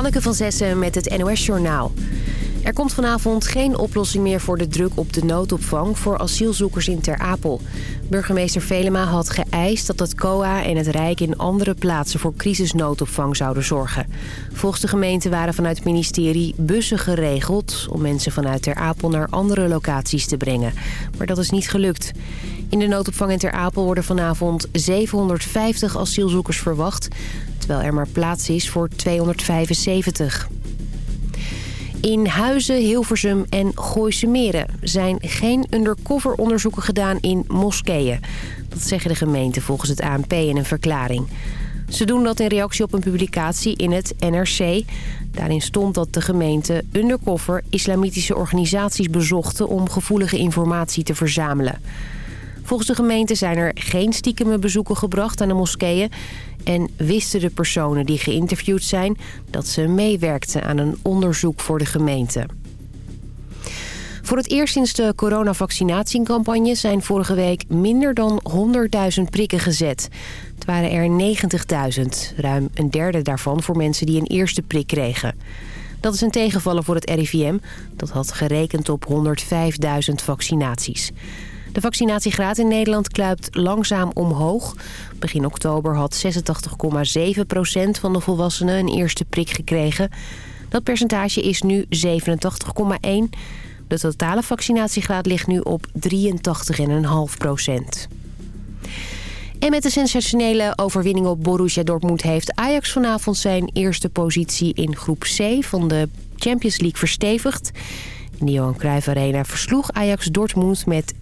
Hanneke van Zessen met het NOS Journaal. Er komt vanavond geen oplossing meer voor de druk op de noodopvang voor asielzoekers in Ter Apel. Burgemeester Velema had geëist dat het COA en het Rijk in andere plaatsen voor crisisnoodopvang zouden zorgen. Volgens de gemeente waren vanuit het ministerie bussen geregeld om mensen vanuit Ter Apel naar andere locaties te brengen. Maar dat is niet gelukt. In de noodopvang in Ter Apel worden vanavond 750 asielzoekers verwacht, terwijl er maar plaats is voor 275. In Huizen, Hilversum en Gooise Meren zijn geen undercover onderzoeken gedaan in moskeeën. Dat zeggen de gemeenten volgens het ANP in een verklaring. Ze doen dat in reactie op een publicatie in het NRC. Daarin stond dat de gemeente undercover islamitische organisaties bezochten... om gevoelige informatie te verzamelen. Volgens de gemeente zijn er geen stiekeme bezoeken gebracht aan de moskeeën... en wisten de personen die geïnterviewd zijn... dat ze meewerkten aan een onderzoek voor de gemeente. Voor het eerst sinds de coronavaccinatiecampagne zijn vorige week minder dan 100.000 prikken gezet. Het waren er 90.000, ruim een derde daarvan voor mensen die een eerste prik kregen. Dat is een tegenvaller voor het RIVM, dat had gerekend op 105.000 vaccinaties. De vaccinatiegraad in Nederland kluipt langzaam omhoog. Begin oktober had 86,7% van de volwassenen een eerste prik gekregen. Dat percentage is nu 87,1. De totale vaccinatiegraad ligt nu op 83,5 procent. En met de sensationele overwinning op Borussia Dortmund... heeft Ajax vanavond zijn eerste positie in groep C van de Champions League verstevigd. De Johan Cruijff Arena versloeg Ajax Dortmund met 4-0.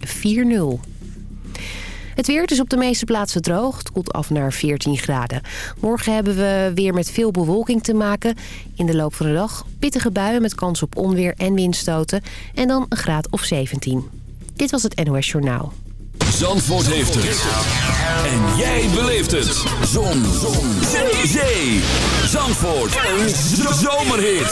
Het weer is op de meeste plaatsen droog. Het koelt af naar 14 graden. Morgen hebben we weer met veel bewolking te maken. In de loop van de dag pittige buien met kans op onweer en windstoten. En dan een graad of 17. Dit was het NOS Journaal. Zandvoort heeft het. En jij beleeft het. Zon. Zon. Zee. Zandvoort. Een zomerhit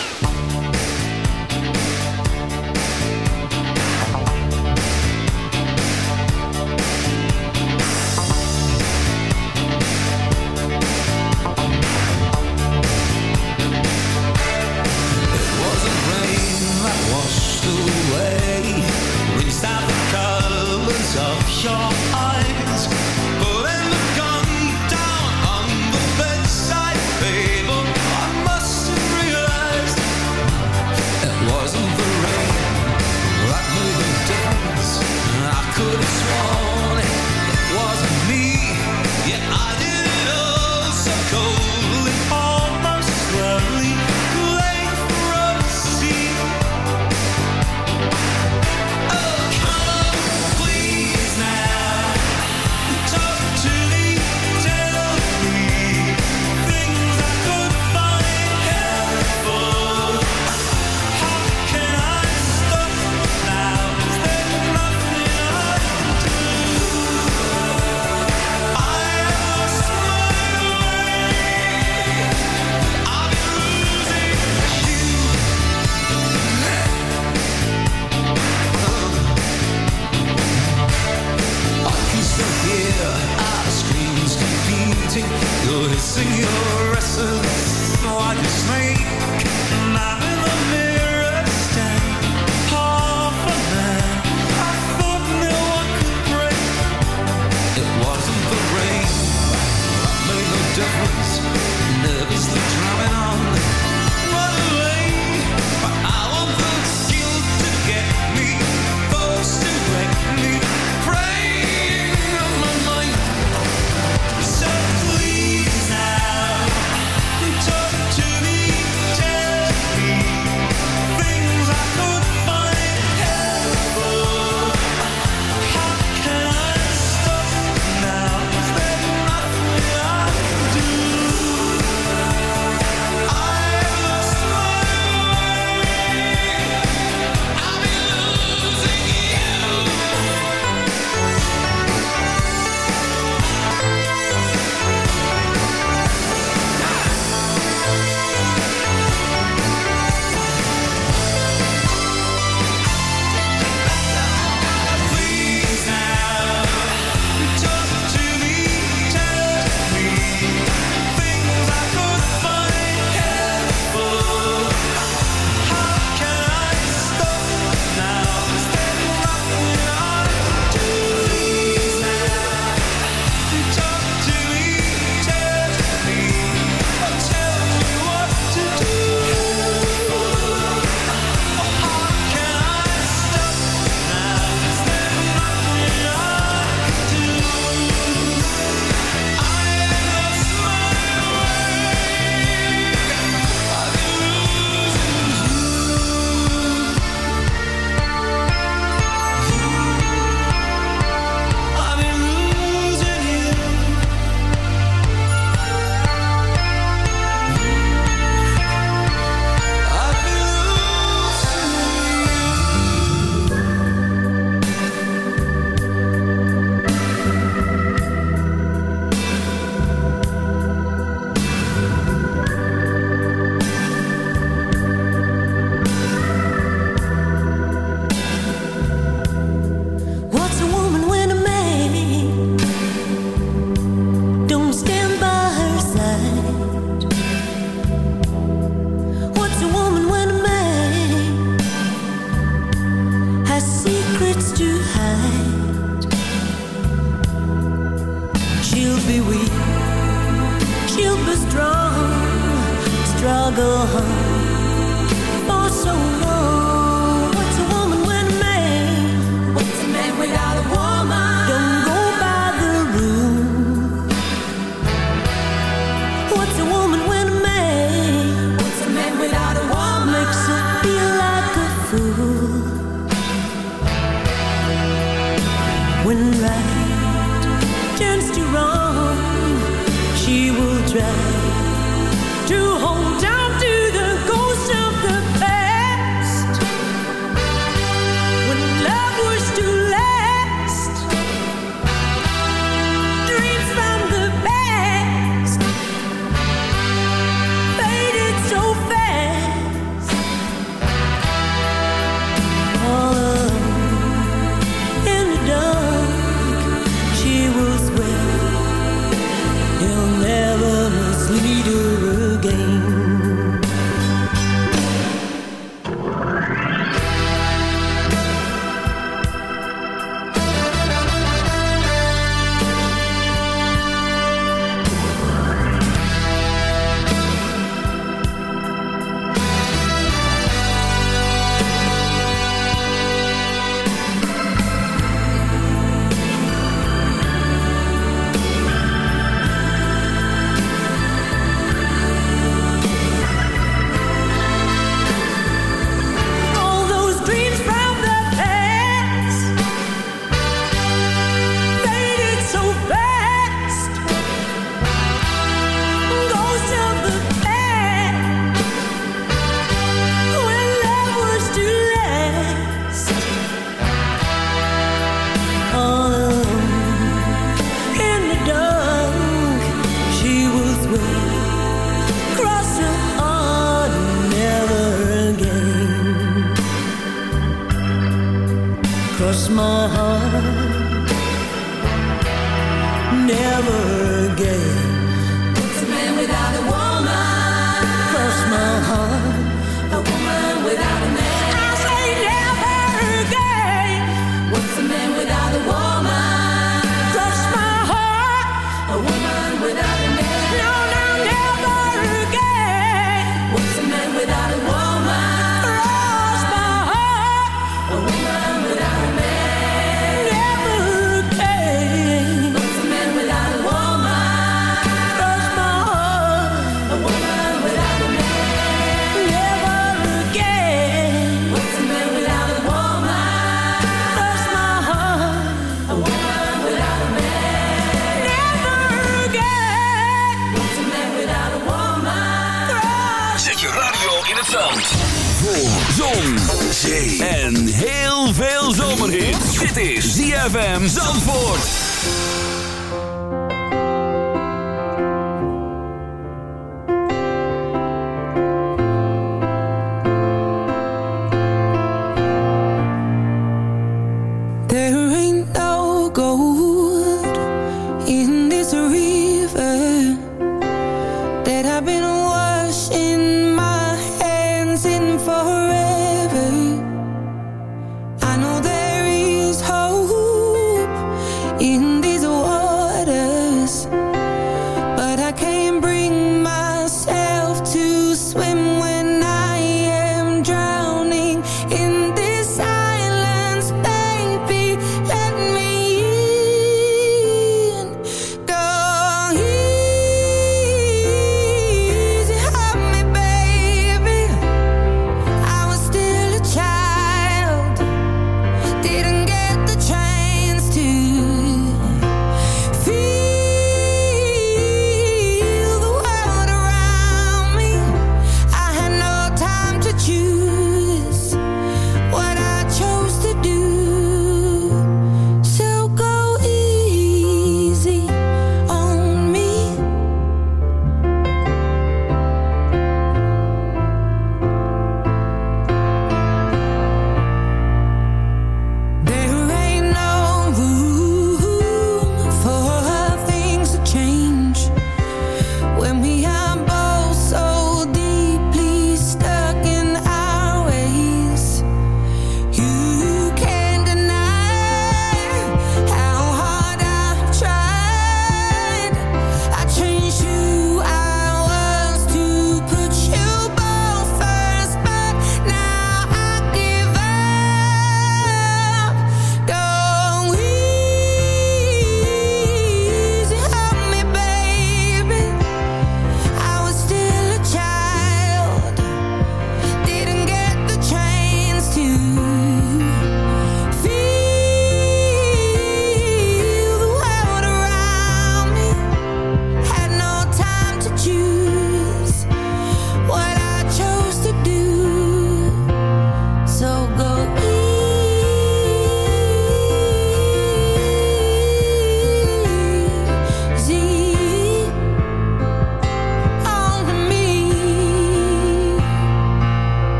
our screams. You're hissing, you're so I just make? I'm in the middle. ZFM Zandvoort.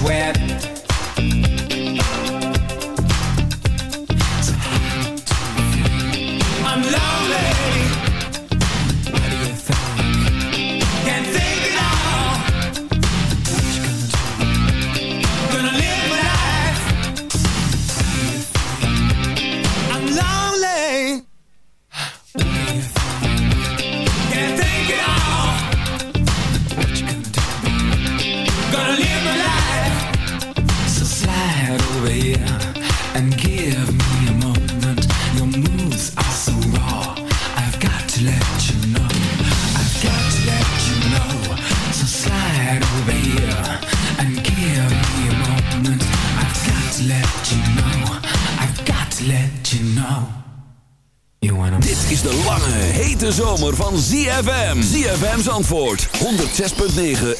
ZFM. ZFM's antwoord. 106.9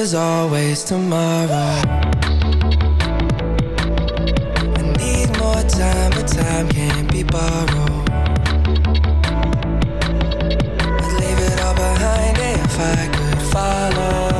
there's always tomorrow. I need more time, but time can't be borrowed. I'd leave it all behind if I could follow.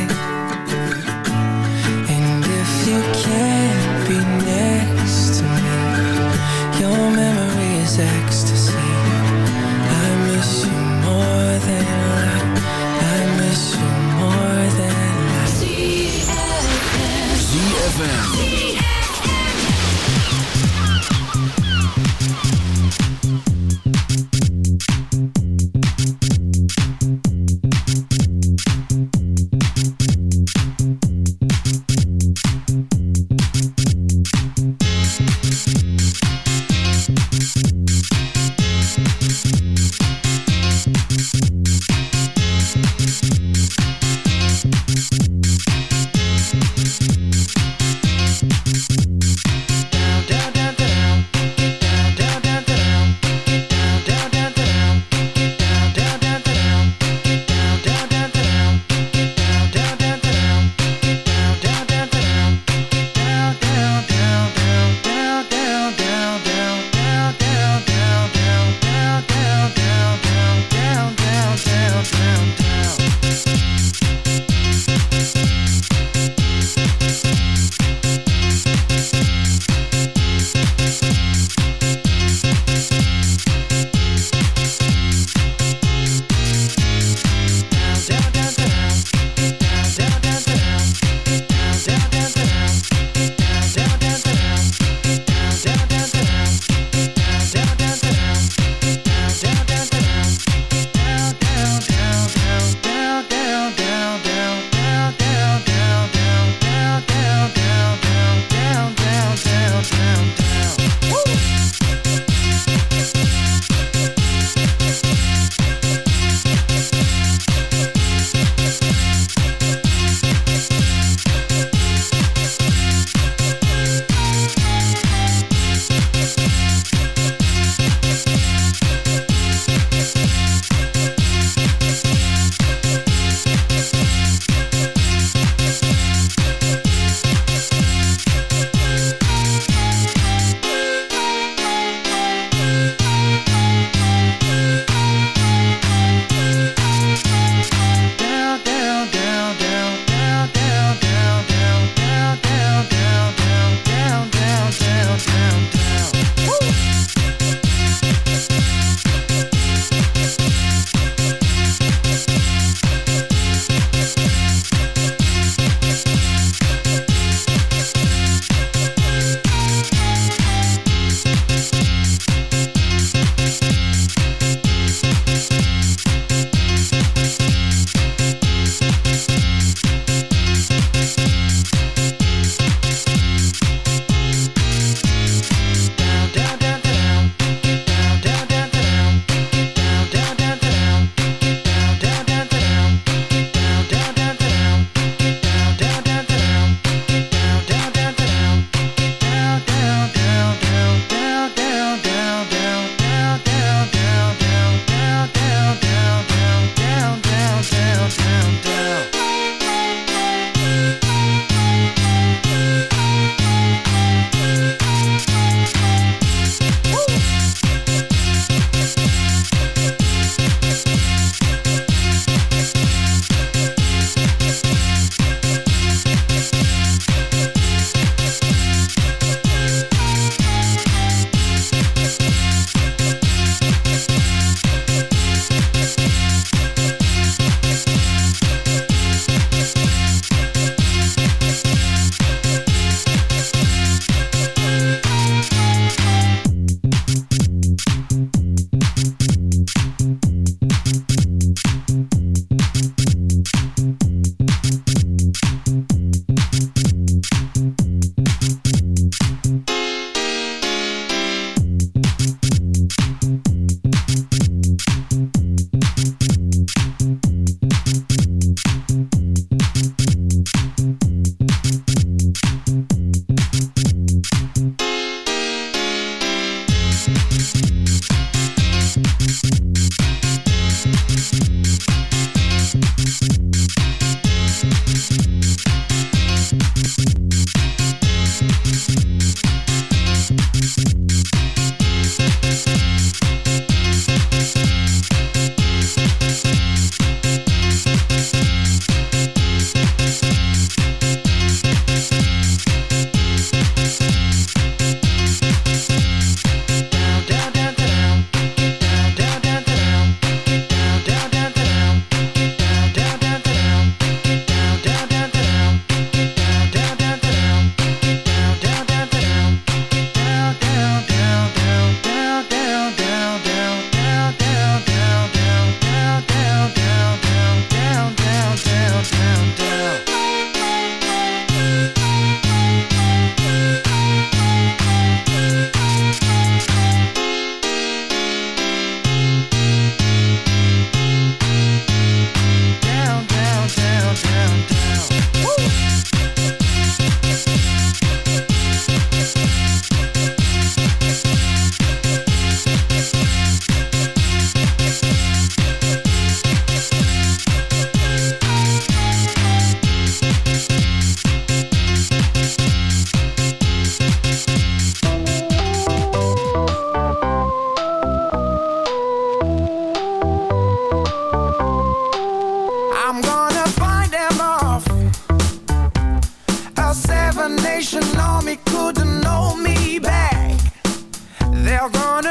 held on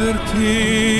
Alexander King.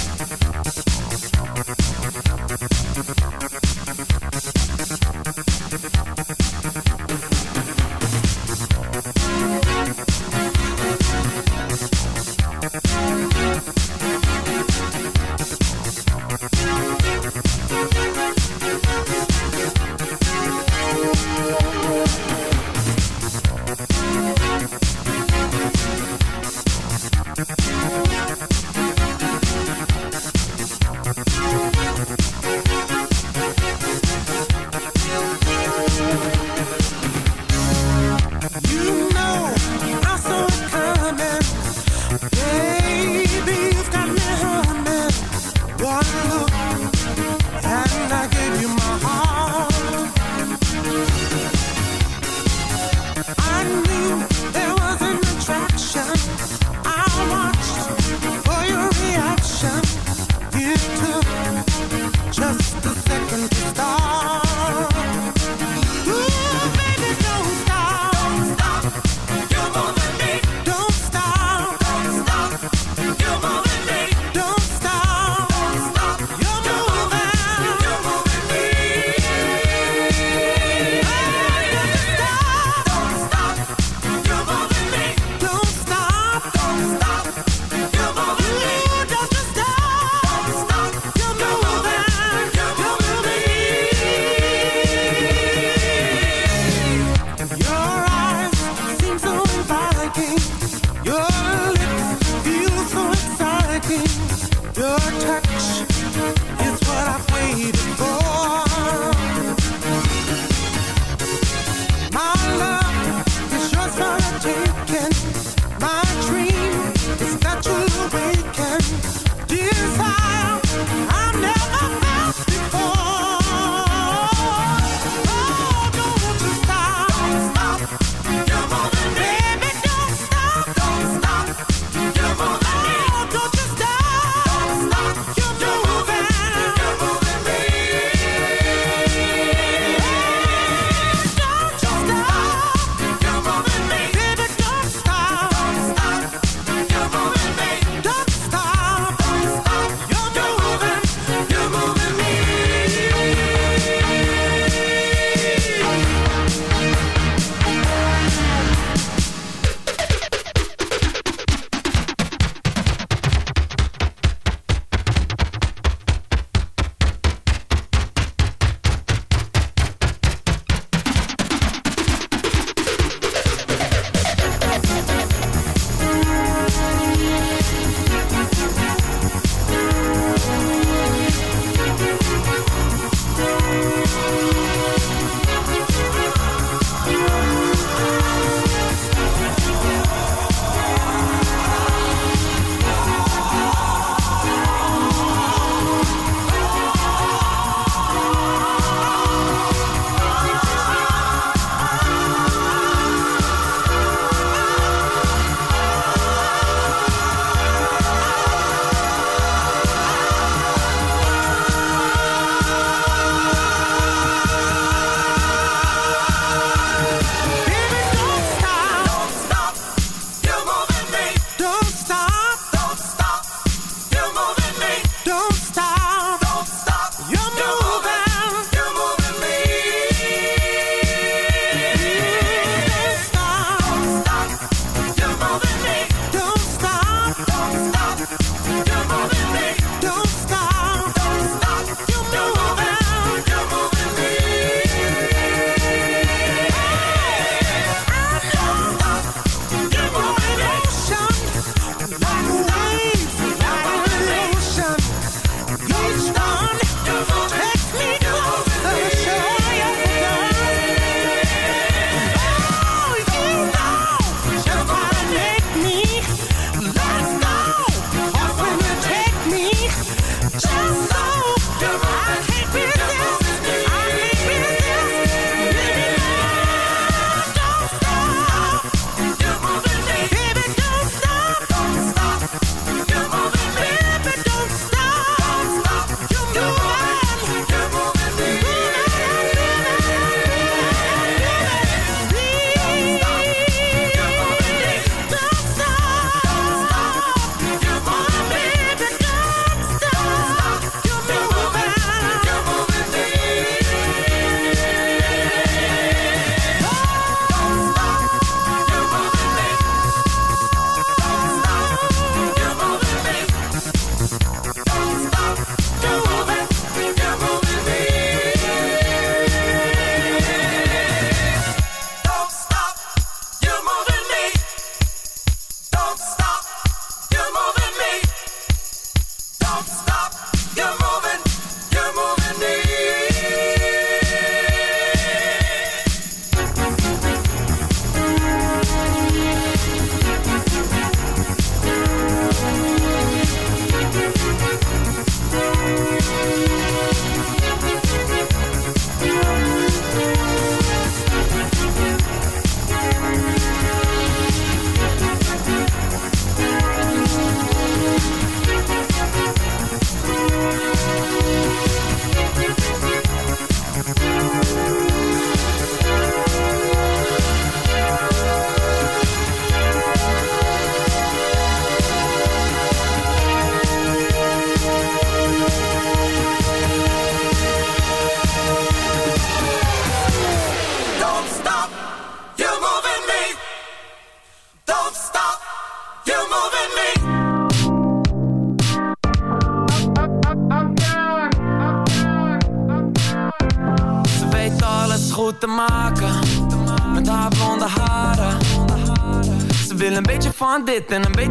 Beetje van dit en